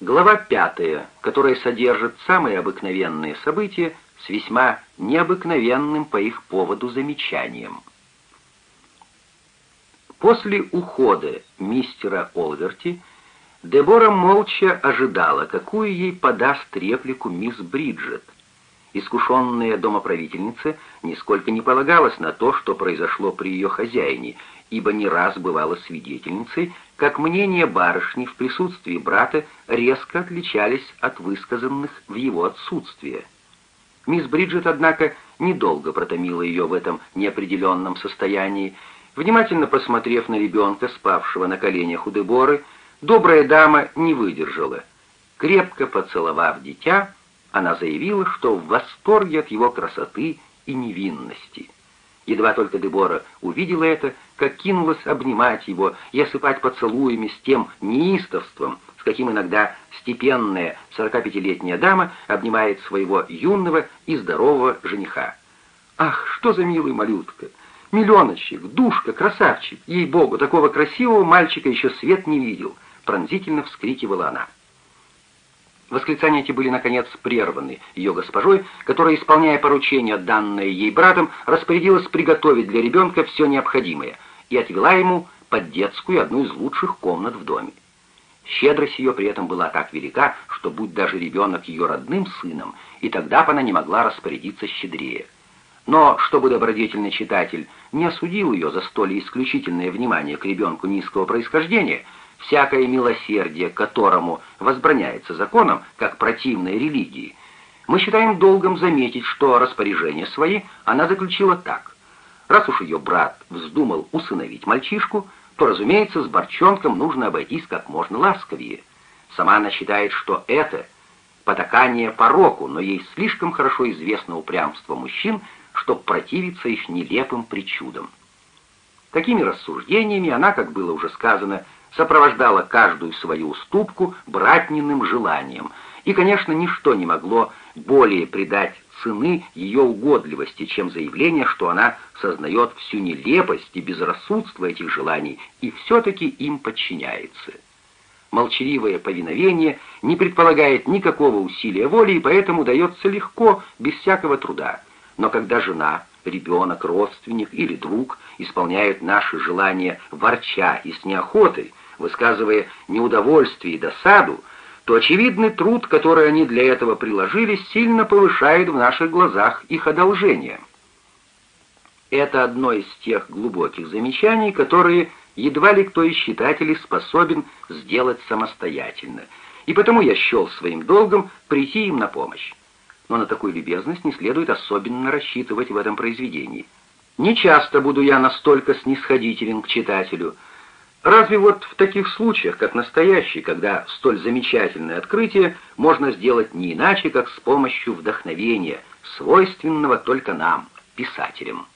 Глава пятая, которая содержит самые обыкновенные события с весьма необыкновенным по их поводу замечанием. После ухода мистера Олверти Дебора молча ожидала, какую ей подаст реплику мисс Бриджет. Искушенная домоправительница нисколько не полагалась на то, что произошло при ее хозяине, ибо не раз бывала свидетельницей, как мнения барышни в присутствии брата резко отличались от высказанных в его отсутствие. Мисс Бриджет, однако, недолго протомила ее в этом неопределенном состоянии. Внимательно посмотрев на ребенка, спавшего на коленях у Деборы, добрая дама не выдержала. Крепко поцеловав дитя, она заявила, что в восторге от его красоты и невинности. Едва только Дебора увидела это, как кинулась обнимать его и осыпать поцелуями с тем неистовством, с каким иногда степенная 45-летняя дама обнимает своего юного и здорового жениха. «Ах, что за милый малютка! Миллионочек, душка, красавчик! Ей-богу, такого красивого мальчика еще свет не видел!» Пронзительно вскрикивала она. Восклицания эти были, наконец, прерваны ее госпожой, которая, исполняя поручение, данное ей братом, распорядилась приготовить для ребенка все необходимое и отвела ему под детскую одну из лучших комнат в доме. Щедрость ее при этом была так велика, что будь даже ребенок ее родным сыном, и тогда бы она не могла распорядиться щедрее. Но, чтобы добродетельный читатель не осудил ее за столь исключительное внимание к ребенку низкого происхождения, всякое милосердие, которому возбраняется законом, как противной религии, мы считаем долгом заметить, что распоряжения свои она заключила так. Раз уж ее брат вздумал усыновить мальчишку, то, разумеется, с Борчонком нужно обойтись как можно ласковее. Сама она считает, что это потакание пороку, но ей слишком хорошо известно упрямство мужчин, чтобы противиться их нелепым причудам. Такими рассуждениями она, как было уже сказано, сопровождала каждую свою уступку братниным желанием, и, конечно, ничто не могло более придать цены ее угодливости, чем заявление, что она сознает всю нелепость и безрассудство этих желаний и все-таки им подчиняется. Молчаливое повиновение не предполагает никакого усилия воли и поэтому дается легко, без всякого труда. Но когда жена, ребенок, родственник или друг исполняют наши желания ворча и с неохотой, высказывая неудовольствие и досаду, то очевидный труд, который они для этого приложили, сильно повышает в наших глазах их одолжение. Это одно из тех глубоких замечаний, которые едва ли кто из читателей способен сделать самостоятельно, и потому я счел своим долгом прийти им на помощь. Но на такую любезность не следует особенно рассчитывать в этом произведении. Не часто буду я настолько снисходителен к читателю — Разве вот в таких случаях, как настоящий, когда столь замечательное открытие можно сделать не иначе, как с помощью вдохновения, свойственного только нам, писателям.